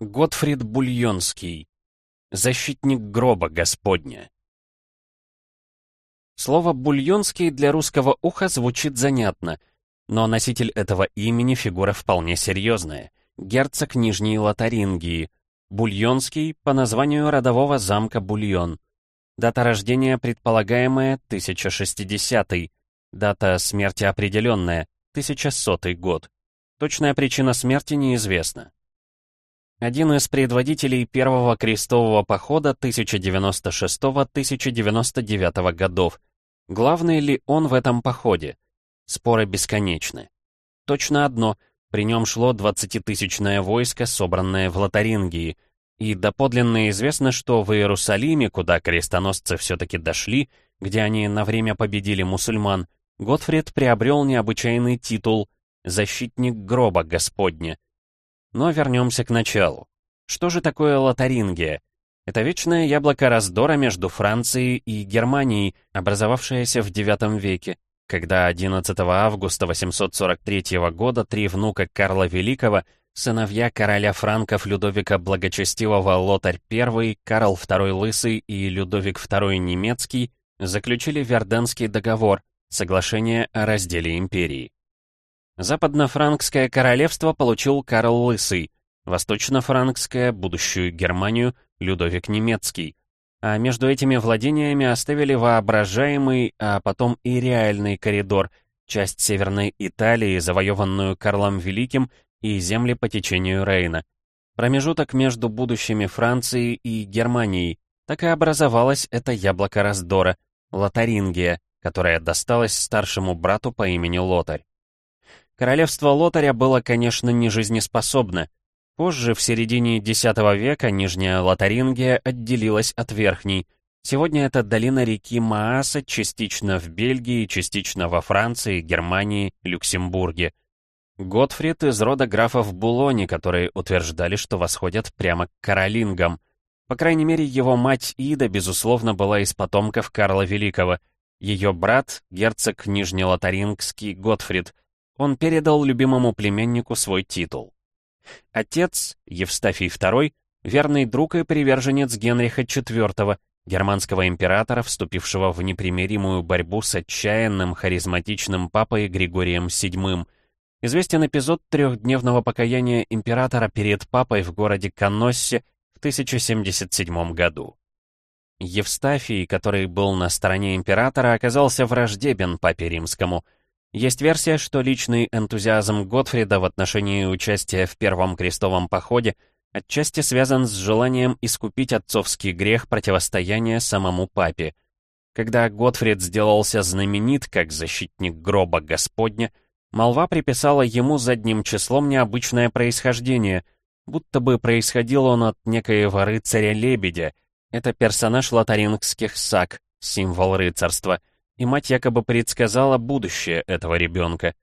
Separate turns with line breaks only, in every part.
Готфрид Бульонский. Защитник гроба Господня. Слово «бульонский» для русского уха звучит занятно, но носитель этого имени фигура вполне серьезная. Герцог Нижней Лотарингии. Бульонский по названию родового замка Бульон. Дата рождения предполагаемая 1060 -й. Дата смерти определенная 1100 год. Точная причина смерти неизвестна. Один из предводителей первого крестового похода 1096-1099 годов. Главный ли он в этом походе? Споры бесконечны. Точно одно, при нем шло 20-тысячное войско, собранное в Лотарингии, и доподлинно известно, что в Иерусалиме, куда крестоносцы все-таки дошли, где они на время победили мусульман, Готфрид приобрел необычайный титул «Защитник гроба Господня», но вернемся к началу. Что же такое Лотарингия? Это вечное яблоко раздора между Францией и Германией, образовавшееся в IX веке, когда 11 августа 843 года три внука Карла Великого, сыновья короля франков Людовика Благочестивого Лотарь I, Карл II Лысый и Людовик II Немецкий, заключили Верденский договор, соглашение о разделе империи. Западно-франкское королевство получил Карл Лысый, восточно-франкское, будущую Германию, Людовик Немецкий, а между этими владениями оставили воображаемый, а потом и реальный коридор, часть Северной Италии, завоеванную Карлом Великим, и земли по течению Рейна. Промежуток между будущими Францией и Германией. Так и образовалось это яблоко раздора, Лотарингия, которая досталась старшему брату по имени Лотарь. Королевство Лотаря было, конечно, не жизнеспособно. Позже, в середине X века, Нижняя Лотарингия отделилась от Верхней. Сегодня это долина реки Мааса, частично в Бельгии, частично во Франции, Германии, Люксембурге. Готфрид из рода графов Булони, которые утверждали, что восходят прямо к каролингам. По крайней мере, его мать Ида, безусловно, была из потомков Карла Великого. Ее брат, герцог Нижнелотарингский Готфрид, он передал любимому племеннику свой титул. Отец, Евстафий II, верный друг и приверженец Генриха IV, германского императора, вступившего в непримиримую борьбу с отчаянным, харизматичным папой Григорием VII. Известен эпизод трехдневного покаяния императора перед папой в городе Каноссе в 1077 году. Евстафий, который был на стороне императора, оказался враждебен папе римскому – есть версия, что личный энтузиазм Готфрида в отношении участия в Первом крестовом походе отчасти связан с желанием искупить отцовский грех противостояния самому папе. Когда Готфрид сделался знаменит как защитник гроба Господня, молва приписала ему задним числом необычное происхождение, будто бы происходил он от некоего рыцаря-лебедя. Это персонаж лотарингских саг, символ рыцарства — и мать якобы предсказала будущее этого ребенка.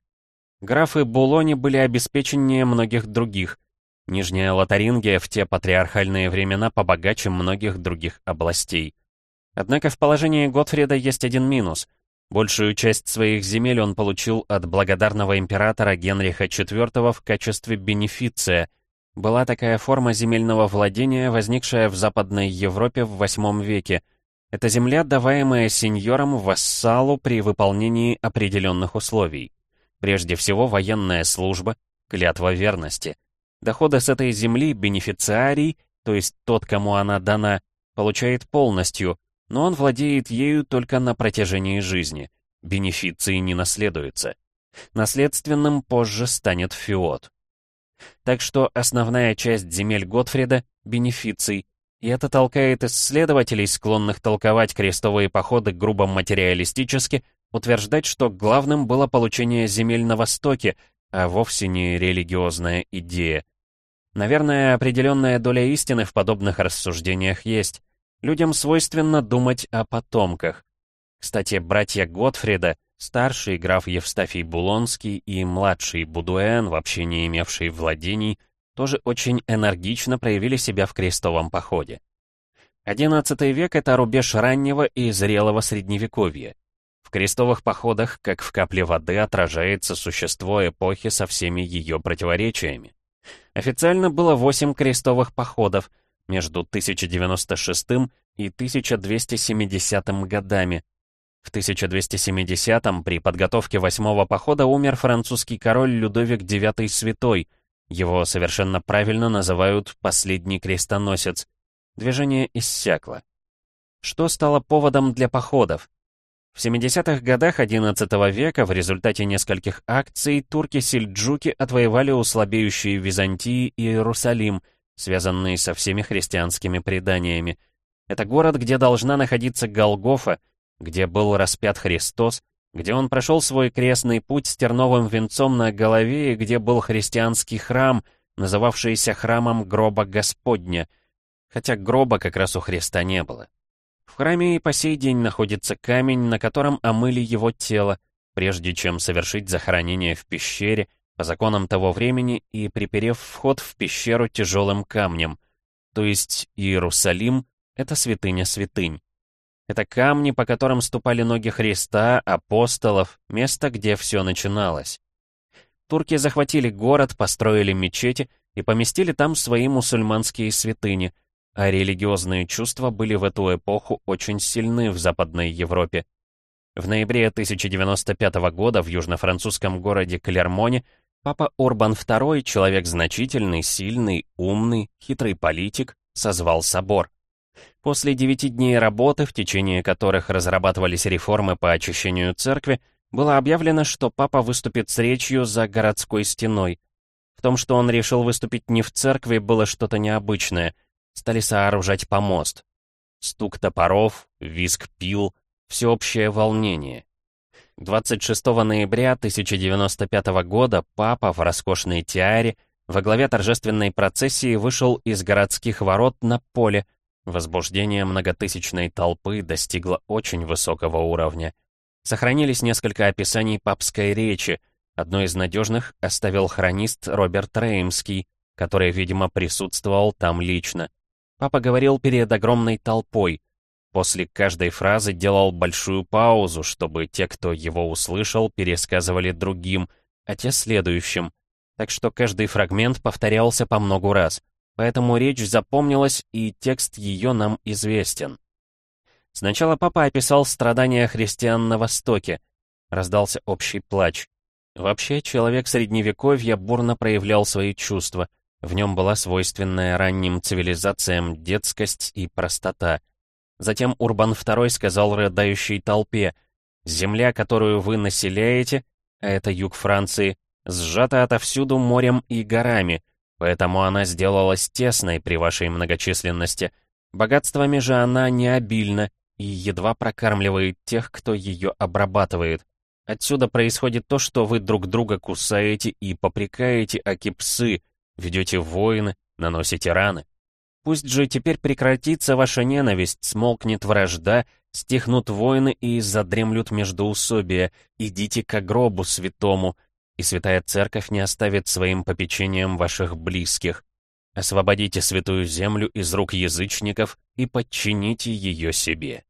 Графы Булони были обеспеченнее многих других. Нижняя Лотарингия в те патриархальные времена побогаче многих других областей. Однако в положении Готфрида есть один минус. Большую часть своих земель он получил от благодарного императора Генриха IV в качестве бенефиция. Была такая форма земельного владения, возникшая в Западной Европе в VIII веке – это земля, даваемая сеньорам вассалу при выполнении определенных условий. Прежде всего, военная служба, клятва верности. Доходы с этой земли бенефициарий, то есть тот, кому она дана, получает полностью, но он владеет ею только на протяжении жизни. Бенефиции не наследуются. Наследственным позже станет фиот. Так что основная часть земель Готфрида — бенефиций, и это толкает исследователей, склонных толковать крестовые походы грубо материалистически, утверждать, что главным было получение земель на Востоке, а вовсе не религиозная идея. Наверное, определенная доля истины в подобных рассуждениях есть. Людям свойственно думать о потомках. Кстати, братья Готфрида, старший граф Евстафий Булонский и младший Будуэн, вообще не имевший владений, тоже очень энергично проявили себя в крестовом походе. XI век — это рубеж раннего и зрелого средневековья. В крестовых походах, как в капле воды, отражается существо эпохи со всеми ее противоречиями. Официально было 8 крестовых походов между 1096 и 1270 годами. В 1270 при подготовке восьмого похода умер французский король Людовик IX Святой. Его совершенно правильно называют «последний крестоносец». Движение иссякло. Что стало поводом для походов? В 70-х годах XI века в результате нескольких акций турки-сельджуки отвоевали у слабеющей Византии Иерусалим, связанные со всеми христианскими преданиями. Это город, где должна находиться Голгофа, где был распят Христос, где он прошел свой крестный путь с терновым венцом на голове и где был христианский храм, называвшийся храмом гроба Господня, хотя гроба как раз у Христа не было. В храме и по сей день находится камень, на котором омыли его тело, прежде чем совершить захоронение в пещере, по законам того времени и приперев вход в пещеру тяжелым камнем. То есть Иерусалим — это святыня святынь. Это камни, по которым ступали ноги Христа, апостолов, место, где все начиналось. Турки захватили город, построили мечети и поместили там свои мусульманские святыни — а религиозные чувства были в эту эпоху очень сильны в Западной Европе. В ноябре 1095 года в южно-французском городе Клермоне папа Урбан II, человек значительный, сильный, умный, хитрый политик, созвал собор. После девяти дней работы, в течение которых разрабатывались реформы по очищению церкви, было объявлено, что папа выступит с речью за городской стеной. В том, что он решил выступить не в церкви, было что-то необычное — стали сооружать помост. Стук топоров, визг пил, всеобщее волнение. 26 ноября 1095 года папа в роскошной тиаре во главе торжественной процессии вышел из городских ворот на поле. Возбуждение многотысячной толпы достигло очень высокого уровня. Сохранились несколько описаний папской речи. Одно из надежных оставил хронист Роберт Реймский, который, видимо, присутствовал там лично. Папа говорил перед огромной толпой. После каждой фразы делал большую паузу, чтобы те, кто его услышал, пересказывали другим, а те следующим. Так что каждый фрагмент повторялся по многу раз. Поэтому речь запомнилась, и текст ее нам известен. Сначала папа описал страдания христиан на Востоке. Раздался общий плач. Вообще, человек Средневековья бурно проявлял свои чувства. В нем была свойственная ранним цивилизациям детскость и простота. Затем Урбан II сказал рыдающей толпе, «Земля, которую вы населяете, а это юг Франции, сжата отовсюду морем и горами, поэтому она сделалась тесной при вашей многочисленности. Богатствами же она не обильна и едва прокармливает тех, кто ее обрабатывает. Отсюда происходит то, что вы друг друга кусаете и попрекаете, аки псы, Ведете войны, наносите раны. Пусть же теперь прекратится ваша ненависть, смолкнет вражда, стихнут войны и задремлют междоусобия. Идите к гробу святому, и святая церковь не оставит своим попечением ваших близких. Освободите святую землю из рук язычников и подчините ее себе.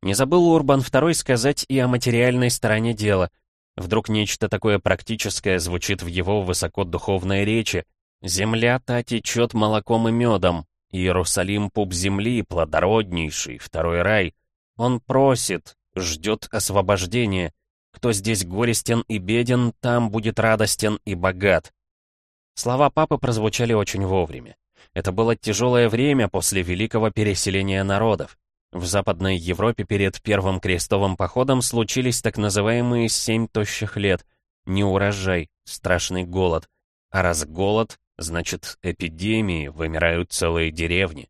Не забыл Урбан II сказать и о материальной стороне дела — Вдруг нечто такое практическое звучит в его высокодуховной речи. «Земля та течет молоком и медом, Иерусалим — пуп земли, плодороднейший, второй рай. Он просит, ждет освобождения. Кто здесь горестен и беден, там будет радостен и богат». Слова папы прозвучали очень вовремя. Это было тяжелое время после великого переселения народов. В Западной Европе перед Первым крестовым походом случились так называемые «семь тощих лет», неурожай, страшный голод. А раз голод, значит эпидемии, вымирают целые деревни.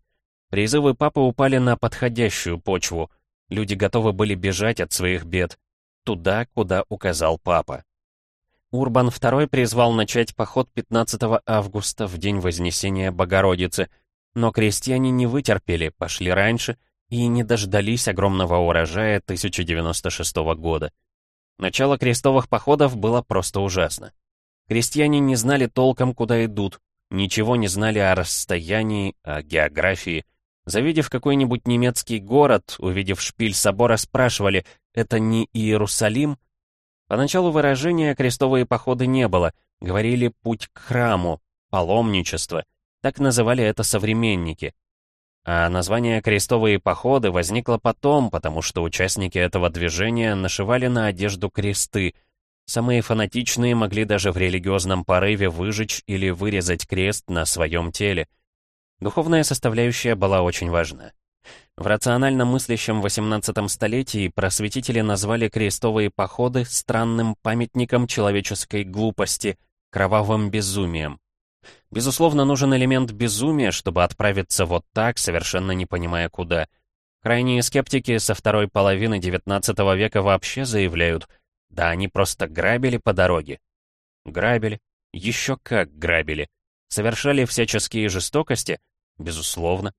Призывы папы упали на подходящую почву. Люди готовы были бежать от своих бед. Туда, куда указал папа. Урбан II призвал начать поход 15 августа, в день Вознесения Богородицы, но крестьяне не вытерпели, пошли раньше — и не дождались огромного урожая 1096 года. Начало крестовых походов было просто ужасно. Крестьяне не знали толком, куда идут, ничего не знали о расстоянии, о географии. Завидев какой-нибудь немецкий город, увидев шпиль собора, спрашивали, это не Иерусалим? Поначалу выражения «крестовые походы» не было, говорили «путь к храму», паломничество. Так называли это современники. А название «крестовые походы» возникло потом, потому что участники этого движения нашивали на одежду кресты. Самые фанатичные могли даже в религиозном порыве выжечь или вырезать крест на своем теле. Духовная составляющая была очень важна. В рационально мыслящем XVIII столетии просветители назвали крестовые походы странным памятником человеческой глупости, кровавым безумием. Безусловно, нужен элемент безумия, чтобы отправиться вот так, совершенно не понимая куда. Крайние скептики со второй половины XIX века вообще заявляют, да они просто грабили по дороге. Грабили. Еще как грабили. Совершали всяческие жестокости? Безусловно.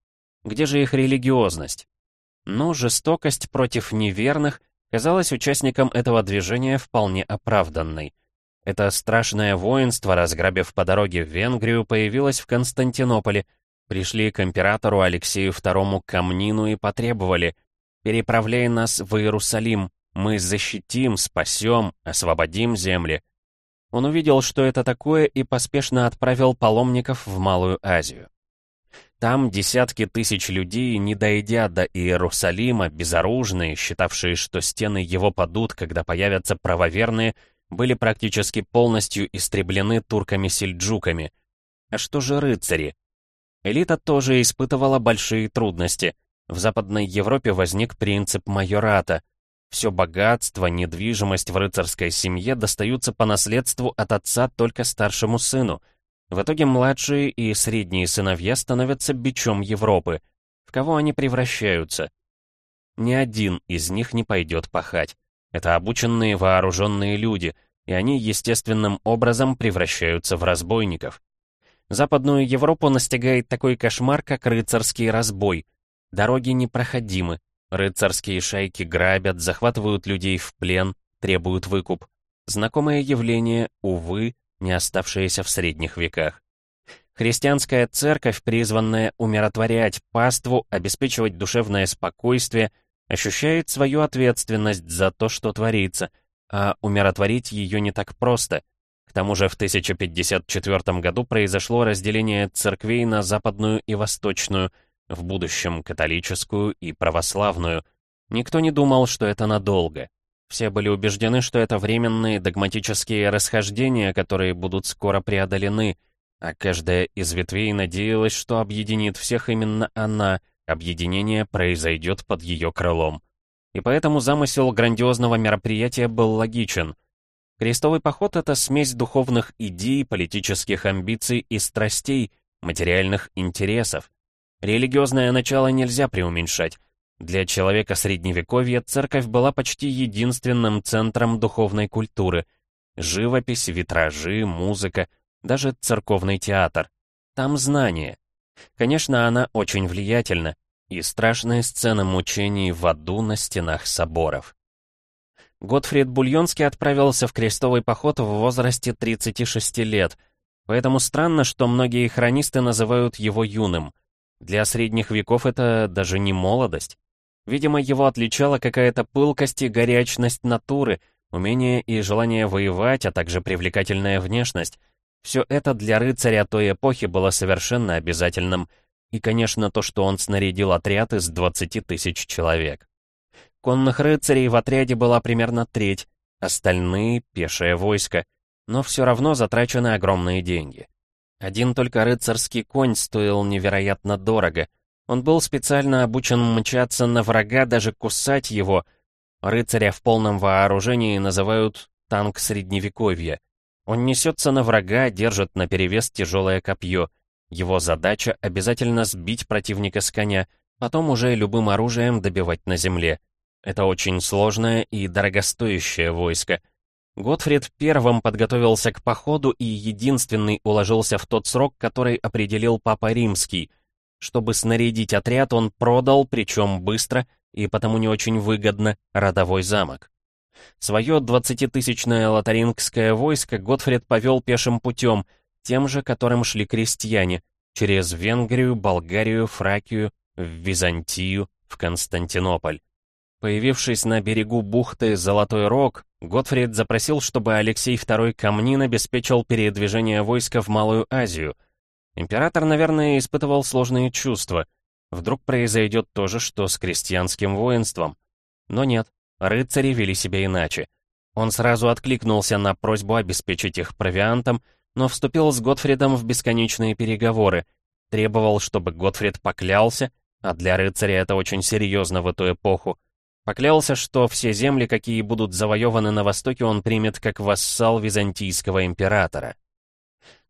Где же их религиозность? Но жестокость против неверных казалась участникам этого движения вполне оправданной. Это страшное воинство, разграбив по дороге в Венгрию, появилось в Константинополе. Пришли к императору Алексею II Камнину и потребовали «Переправляй нас в Иерусалим, мы защитим, спасем, освободим земли». Он увидел, что это такое, и поспешно отправил паломников в Малую Азию. Там десятки тысяч людей, не дойдя до Иерусалима, безоружные, считавшие, что стены его падут, когда появятся правоверные, были практически полностью истреблены турками-сельджуками. А что же рыцари? Элита тоже испытывала большие трудности. В Западной Европе возник принцип майората. Все богатство, недвижимость в рыцарской семье достаются по наследству от отца только старшему сыну. В итоге младшие и средние сыновья становятся бичом Европы. В кого они превращаются? Ни один из них не пойдет пахать. Это обученные вооруженные люди, и они естественным образом превращаются в разбойников. Западную Европу настигает такой кошмар, как рыцарский разбой. Дороги непроходимы, рыцарские шайки грабят, захватывают людей в плен, требуют выкуп. Знакомое явление, увы, не оставшееся в средних веках. Христианская церковь, призванная умиротворять паству, обеспечивать душевное спокойствие, ощущает свою ответственность за то, что творится, а умиротворить ее не так просто. К тому же в 1054 году произошло разделение церквей на западную и восточную, в будущем католическую и православную. Никто не думал, что это надолго. Все были убеждены, что это временные догматические расхождения, которые будут скоро преодолены, а каждая из ветвей надеялась, что объединит всех именно она, Объединение произойдет под ее крылом. И поэтому замысел грандиозного мероприятия был логичен. Крестовый поход — это смесь духовных идей, политических амбиций и страстей, материальных интересов. Религиозное начало нельзя преуменьшать. Для человека Средневековья церковь была почти единственным центром духовной культуры. Живопись, витражи, музыка, даже церковный театр. Там знание. Конечно, она очень влиятельна, и страшные сцены мучений в аду на стенах соборов. Готфрид Бульонский отправился в крестовый поход в возрасте 36 лет, поэтому странно, что многие хронисты называют его юным. Для средних веков это даже не молодость. Видимо, его отличала какая-то пылкость и горячность натуры, умение и желание воевать, а также привлекательная внешность. Все это для рыцаря той эпохи было совершенно обязательным, и, конечно, то, что он снарядил отряд из 20 тысяч человек. Конных рыцарей в отряде была примерно треть, остальные — пешее войско, но все равно затрачены огромные деньги. Один только рыцарский конь стоил невероятно дорого. Он был специально обучен мчаться на врага, даже кусать его. Рыцаря в полном вооружении называют «танк средневековья». Он несется на врага, держит наперевес тяжелое копье. Его задача — обязательно сбить противника с коня, потом уже любым оружием добивать на земле. Это очень сложное и дорогостоящее войско. Готфрид первым подготовился к походу и единственный уложился в тот срок, который определил Папа Римский. Чтобы снарядить отряд, он продал, причем быстро и потому не очень выгодно, родовой замок. Свое двадцатитысячное лотарингское войско Готфрид повел пешим путем, тем же, которым шли крестьяне, через Венгрию, Болгарию, Фракию, в Византию, в Константинополь. Появившись на берегу бухты Золотой Рог, Готфрид запросил, чтобы Алексей II Камнин обеспечил передвижение войска в Малую Азию. Император, наверное, испытывал сложные чувства. Вдруг произойдет то же, что с крестьянским воинством. Но нет, рыцари вели себя иначе. Он сразу откликнулся на просьбу обеспечить их провиантом, но вступил с Готфридом в бесконечные переговоры, требовал, чтобы Готфрид поклялся, а для рыцаря это очень серьезно в эту эпоху, поклялся, что все земли, какие будут завоеваны на Востоке, он примет как вассал византийского императора.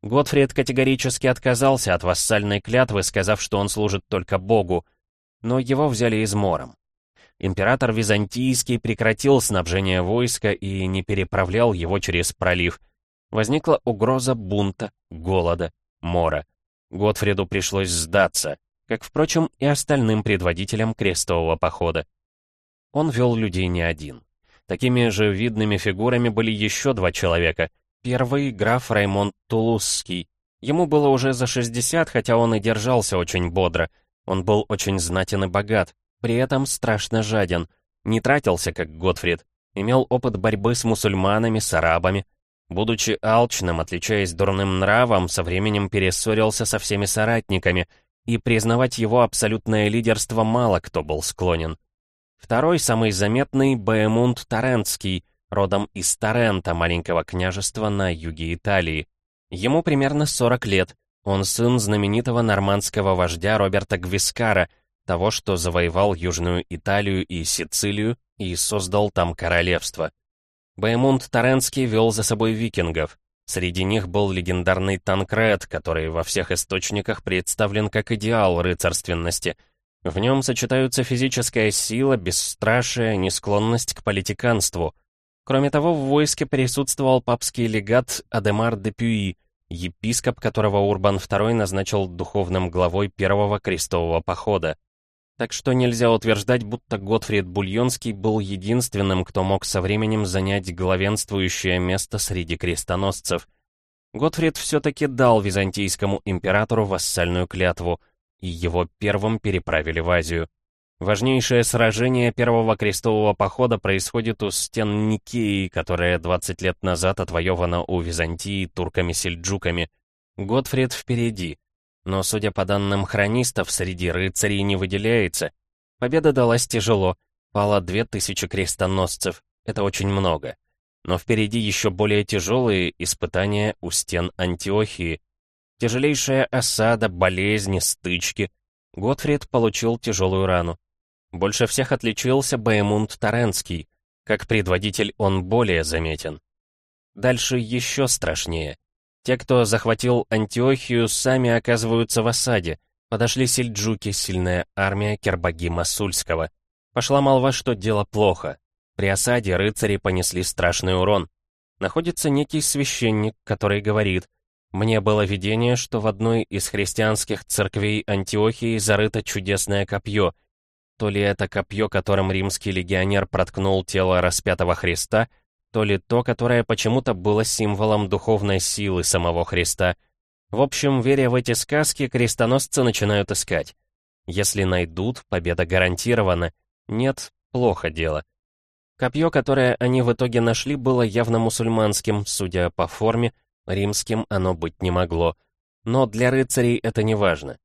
Готфрид категорически отказался от вассальной клятвы, сказав, что он служит только Богу, но его взяли измором. Император Византийский прекратил снабжение войска и не переправлял его через пролив. Возникла угроза бунта, голода, мора. Готфриду пришлось сдаться, как, впрочем, и остальным предводителям крестового похода. Он вел людей не один. Такими же видными фигурами были еще два человека. Первый — граф Раймонд Тулузский. Ему было уже за 60, хотя он и держался очень бодро. Он был очень знатен и богат, при этом страшно жаден. Не тратился, как Готфрид. Имел опыт борьбы с мусульманами, с арабами. Будучи алчным, отличаясь дурным нравом, со временем перессорился со всеми соратниками, и признавать его абсолютное лидерство мало кто был склонен. Второй, самый заметный, Баэмунд Тарентский, родом из Тарента, маленького княжества на юге Италии. Ему примерно 40 лет. Он сын знаменитого нормандского вождя Роберта Гвискара, того, что завоевал Южную Италию и Сицилию и создал там королевство. Баймунд Таренский вел за собой викингов. Среди них был легендарный Танкред, который во всех источниках представлен как идеал рыцарственности — в нем сочетаются физическая сила, бесстрашие, несклонность к политиканству. Кроме того, в войске присутствовал папский легат Адемар де Пюи, епископ которого Урбан II назначил духовным главой первого крестового похода. Так что нельзя утверждать, будто Готфрид Бульонский был единственным, кто мог со временем занять главенствующее место среди крестоносцев. Готфрид все-таки дал византийскому императору вассальную клятву — и его первым переправили в Азию. Важнейшее сражение первого крестового похода происходит у стен Никеи, которая 20 лет назад отвоевана у Византии турками-сельджуками. Готфрид впереди. Но, судя по данным хронистов, среди рыцарей не выделяется. Победа далась тяжело. Пало 2000 крестоносцев. Это очень много. Но впереди еще более тяжелые испытания у стен Антиохии. Тяжелейшая осада, болезни, стычки. Готфрид получил тяжелую рану. Больше всех отличился Баймунд Таренский. Как предводитель он более заметен. Дальше еще страшнее. Те, кто захватил Антиохию, сами оказываются в осаде. Подошли сельджуки, сильная армия Кербаги Сульского. Пошла молва, что дело плохо. При осаде рыцари понесли страшный урон. Находится некий священник, который говорит — мне было видение, что в одной из христианских церквей Антиохии зарыто чудесное копье. То ли это копье, которым римский легионер проткнул тело распятого Христа, то ли то, которое почему-то было символом духовной силы самого Христа. В общем, веря в эти сказки, крестоносцы начинают искать. Если найдут, победа гарантирована. Нет, плохо дело. Копье, которое они в итоге нашли, было явно мусульманским, судя по форме, Римским оно быть не могло. Но для рыцарей это не важно.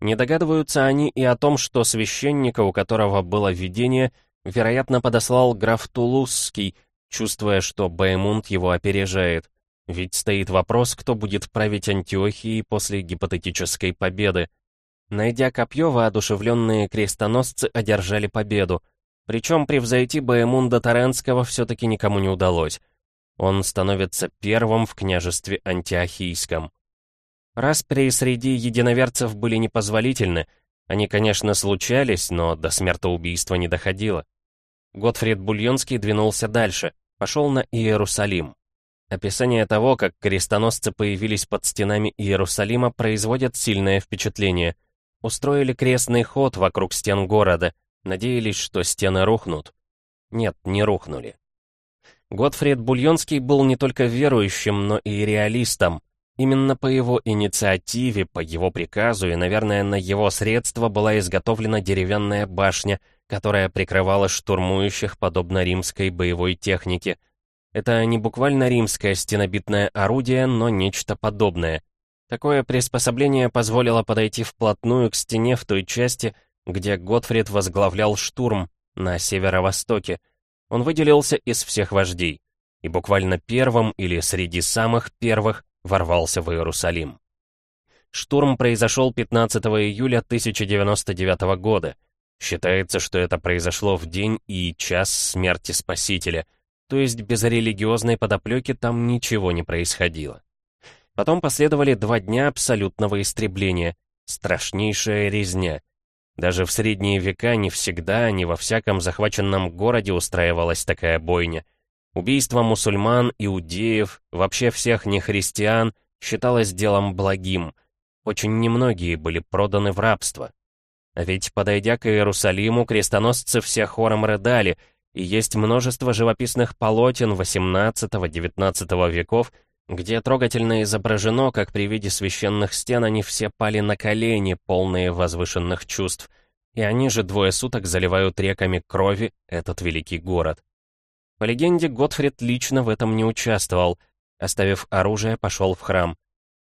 Не догадываются они и о том, что священника, у которого было видение, вероятно, подослал граф Тулузский, чувствуя, что Баймунд его опережает. Ведь стоит вопрос, кто будет править Антиохией после гипотетической победы. Найдя копье, воодушевленные крестоносцы одержали победу. Причем превзойти Баемунда Таренского все-таки никому не удалось. Он становится первым в княжестве Антиохийском. Распри среди единоверцев были непозволительны. Они, конечно, случались, но до смертоубийства не доходило. Готфрид Бульонский двинулся дальше, пошел на Иерусалим. Описание того, как крестоносцы появились под стенами Иерусалима, производят сильное впечатление. Устроили крестный ход вокруг стен города, надеялись, что стены рухнут. Нет, не рухнули. Готфрид Бульонский был не только верующим, но и реалистом. Именно по его инициативе, по его приказу и, наверное, на его средства была изготовлена деревянная башня, которая прикрывала штурмующих, подобно римской боевой технике. Это не буквально римское стенобитное орудие, но нечто подобное. Такое приспособление позволило подойти вплотную к стене в той части, где Готфрид возглавлял штурм, на северо-востоке. Он выделился из всех вождей и буквально первым или среди самых первых ворвался в Иерусалим. Штурм произошел 15 июля 1099 года. Считается, что это произошло в день и час смерти Спасителя, то есть без религиозной подоплеки там ничего не происходило. Потом последовали два дня абсолютного истребления, страшнейшая резня. Даже в средние века не всегда, не во всяком захваченном городе устраивалась такая бойня. Убийство мусульман, иудеев, вообще всех нехристиан считалось делом благим. Очень немногие были проданы в рабство. А ведь, подойдя к Иерусалиму, крестоносцы все хором рыдали, и есть множество живописных полотен XVIII-XIX веков, где трогательно изображено, как при виде священных стен они все пали на колени, полные возвышенных чувств, и они же двое суток заливают реками крови этот великий город. По легенде, Готфрид лично в этом не участвовал, оставив оружие, пошел в храм.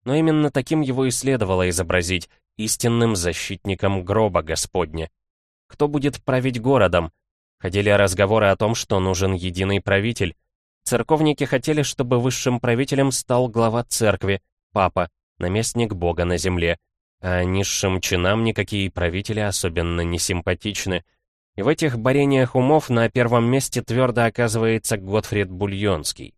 Но именно таким его и следовало изобразить, истинным защитником гроба Господня. Кто будет править городом? Ходили разговоры о том, что нужен единый правитель, Церковники хотели, чтобы высшим правителем стал глава церкви, папа, наместник Бога на земле. А низшим чинам никакие правители особенно не симпатичны. И в этих борениях умов на первом месте твердо оказывается Готфрид Бульонский.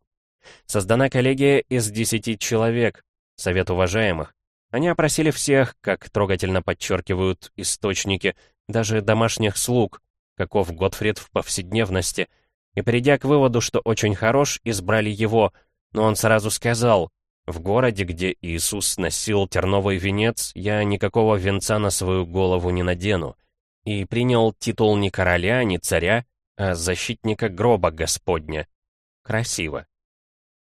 Создана коллегия из десяти человек, совет уважаемых. Они опросили всех, как трогательно подчеркивают источники, даже домашних слуг, каков Готфрид в повседневности — и, придя к выводу, что очень хорош, избрали его, но он сразу сказал, «В городе, где Иисус носил терновый венец, я никакого венца на свою голову не надену», и принял титул не короля, не царя, а защитника гроба Господня. Красиво.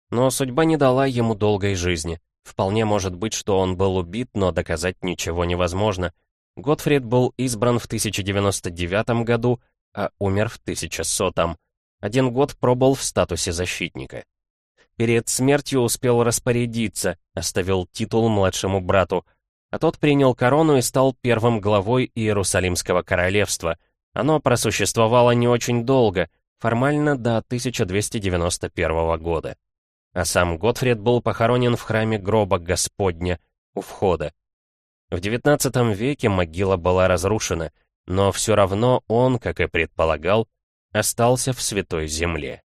Но судьба не дала ему долгой жизни. Вполне может быть, что он был убит, но доказать ничего невозможно. Готфрид был избран в 1099 году, а умер в 1100 -м. Один год пробыл в статусе защитника. Перед смертью успел распорядиться, оставил титул младшему брату, а тот принял корону и стал первым главой Иерусалимского королевства. Оно просуществовало не очень долго, формально до 1291 года. А сам Готфрид был похоронен в храме гроба Господня, у входа. В XIX веке могила была разрушена, но все равно он, как и предполагал, остался в Святой Земле.